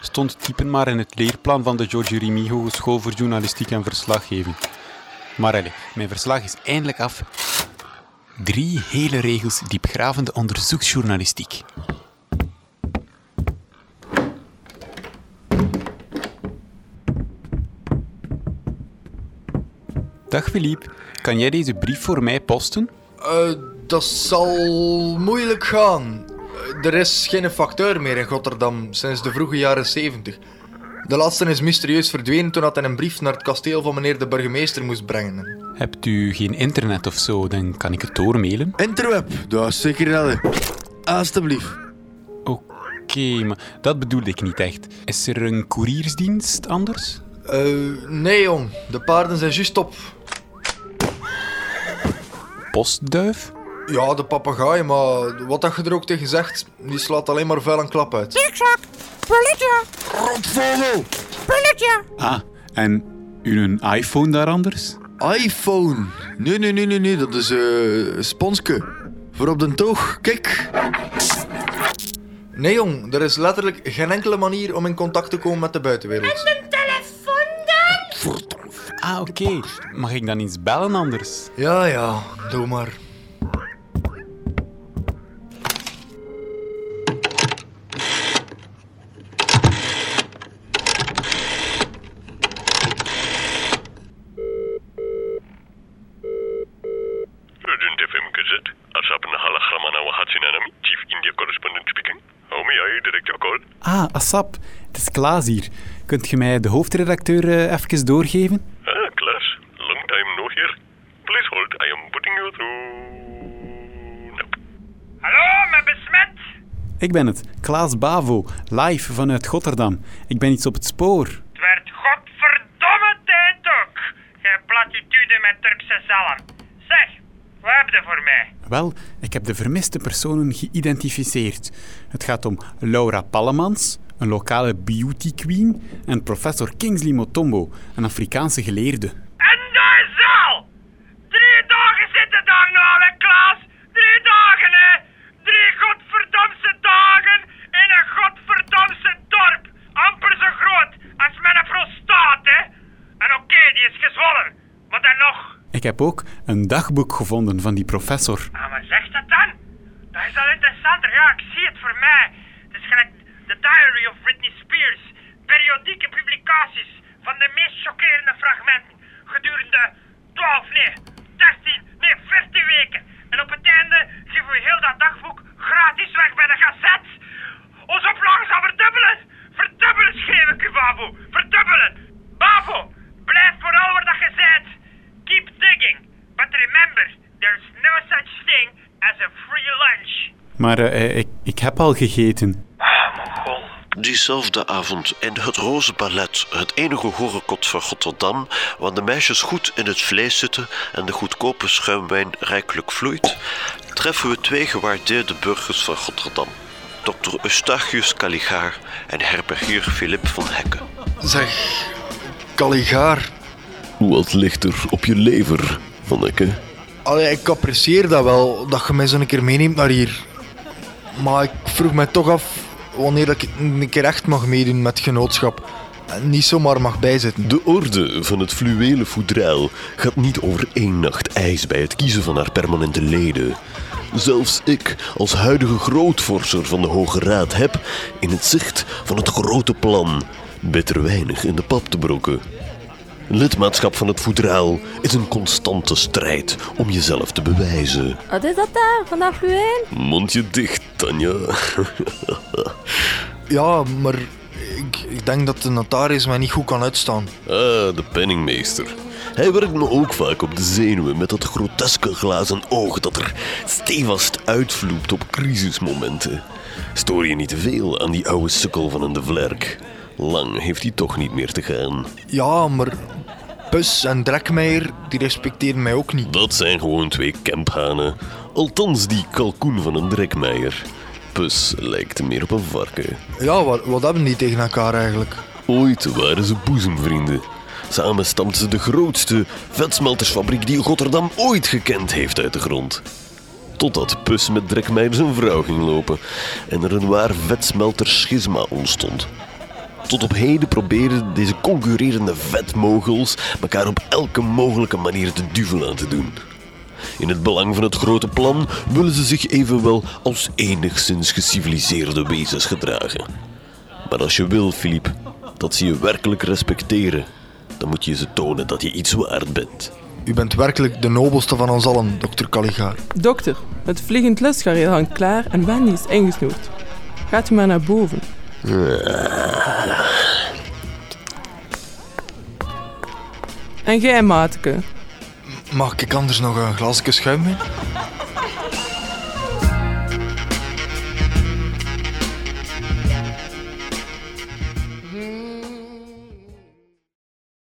Stond typen maar in het leerplan van de George Remy Hogeschool voor Journalistiek en Verslaggeving. Maar allez, mijn verslag is eindelijk af. Drie hele regels diepgravende onderzoeksjournalistiek. Dag Philippe, kan jij deze brief voor mij posten? Eh, dat zal moeilijk gaan. Er is geen facteur meer in Rotterdam sinds de vroege jaren 70. De laatste is mysterieus verdwenen toen hij een brief naar het kasteel van meneer de burgemeester moest brengen. Hebt u geen internet of zo, dan kan ik het doormailen. Interweb, dat is zeker redden. Alsjeblieft. Oké, maar dat bedoelde ik niet echt. Is er een couriersdienst anders? Eh, nee jong, de paarden zijn juist op. Postduif? Ja, de papegaai, maar wat dat je er ook tegen zegt, die slaat alleen maar vuil en klap uit. Zigzag, pulletje, Rotvogel! pulletje. Ah, en uw iPhone daar anders? iPhone. Nee, nee, nee, nee, nee. Dat is eh een sponske. Voor op de toog. Kijk. Nee jong, er is letterlijk geen enkele manier om in contact te komen met de buitenwereld. Een telefoon dan? Ah, oké. Mag ik dan eens bellen anders? Ja, ja, doe maar. Asap Hatsinanami, Chief India Correspondent speaking. How may I direct your call? Ah, Assap. Het is Klaas hier. Kunt je mij de hoofdredacteur eh, even doorgeven? Ah, Klaas. Long time no here. Please hold, I am putting you through... No. Hallo, met besmet. Ik ben het, Klaas Bavo, live vanuit Rotterdam. Ik ben iets op het spoor. Het werd godverdomme tijd ook. Gij platitude met Turkse zalm. Wat heb je voor mij? Wel, ik heb de vermiste personen geïdentificeerd. Het gaat om Laura Pallemans, een lokale beauty queen, en professor Kingsley Motombo, een Afrikaanse geleerde. En daar is al! Drie dagen zitten daar nou, hè, Klaas? Drie dagen, hè? Drie godverdomse dagen in een godverdomse dorp. Amper zo groot als mijn prostaat, hè? En oké, die is gezwollen. Maar dan nog. Ik heb ook een dagboek gevonden van die professor. Ah, maar zeg dat dan? Dat is al interessanter. Ja, ik zie het voor mij. Het is gelijk The Diary of Britney Spears. Periodieke publicaties van de meest chockerende fragmenten gedurende 12, nee, 13, nee, 14 weken. En op het Maar eh, ik, ik heb al gegeten. Diezelfde avond in het Roze Ballet, het enige horenkot van Rotterdam, waar de meisjes goed in het vlees zitten en de goedkope schuimwijn rijkelijk vloeit, treffen we twee gewaardeerde burgers van Rotterdam. Dr. Eustachius Caligaar en herbergier Philip van Hekken. Zeg, Caligaar. Wat ligt er op je lever, Van Hekken? Allee, ik apprecieer dat wel, dat je mij zo een keer meeneemt naar hier. Maar ik vroeg mij toch af wanneer ik een keer echt mag meedoen met genootschap. En niet zomaar mag bijzitten. De orde van het fluwelen foudraal gaat niet over één nacht ijs bij het kiezen van haar permanente leden. Zelfs ik, als huidige grootvorser van de Hoge Raad, heb in het zicht van het grote plan bitter weinig in de pap te brokken. Lidmaatschap van het foudraal is een constante strijd om jezelf te bewijzen. Wat is dat daar, vanaf fluweel? Mondje dicht, Tanja. Ja, maar ik, ik denk dat de notaris mij niet goed kan uitstaan. Ah, de penningmeester. Hij werkt me ook vaak op de zenuwen met dat groteske glazen oog dat er stevast uitvloept op crisismomenten. Stoor je niet te veel aan die oude sukkel van een de Vlerk. Lang heeft hij toch niet meer te gaan. Ja, maar Pus en Drekmeijer, die respecteren mij ook niet. Dat zijn gewoon twee kemphanen. Althans die kalkoen van een drekmeijer. Pus lijkt meer op een varken. Ja, wat, wat hebben die tegen elkaar eigenlijk? Ooit waren ze boezemvrienden. Samen stampten ze de grootste vetsmeltersfabriek die Rotterdam ooit gekend heeft uit de grond. Totdat Pus met Drekmeijer zijn vrouw ging lopen en er een waar vetsmelter schisma ontstond. Tot op heden proberen deze concurrerende vetmogels elkaar op elke mogelijke manier te duvel aan te doen. In het belang van het grote plan willen ze zich evenwel als enigszins geciviliseerde wezens gedragen. Maar als je wil, Filip, dat ze je werkelijk respecteren, dan moet je ze tonen dat je iets waard bent. U bent werkelijk de nobelste van ons allen, dokter Caligaar. Dokter, het vliegend lustgareel hangt klaar en Wendy is ingesnoerd. Gaat u maar naar boven. En jij, Mateke? Mag ik anders nog een glasje schuim mee?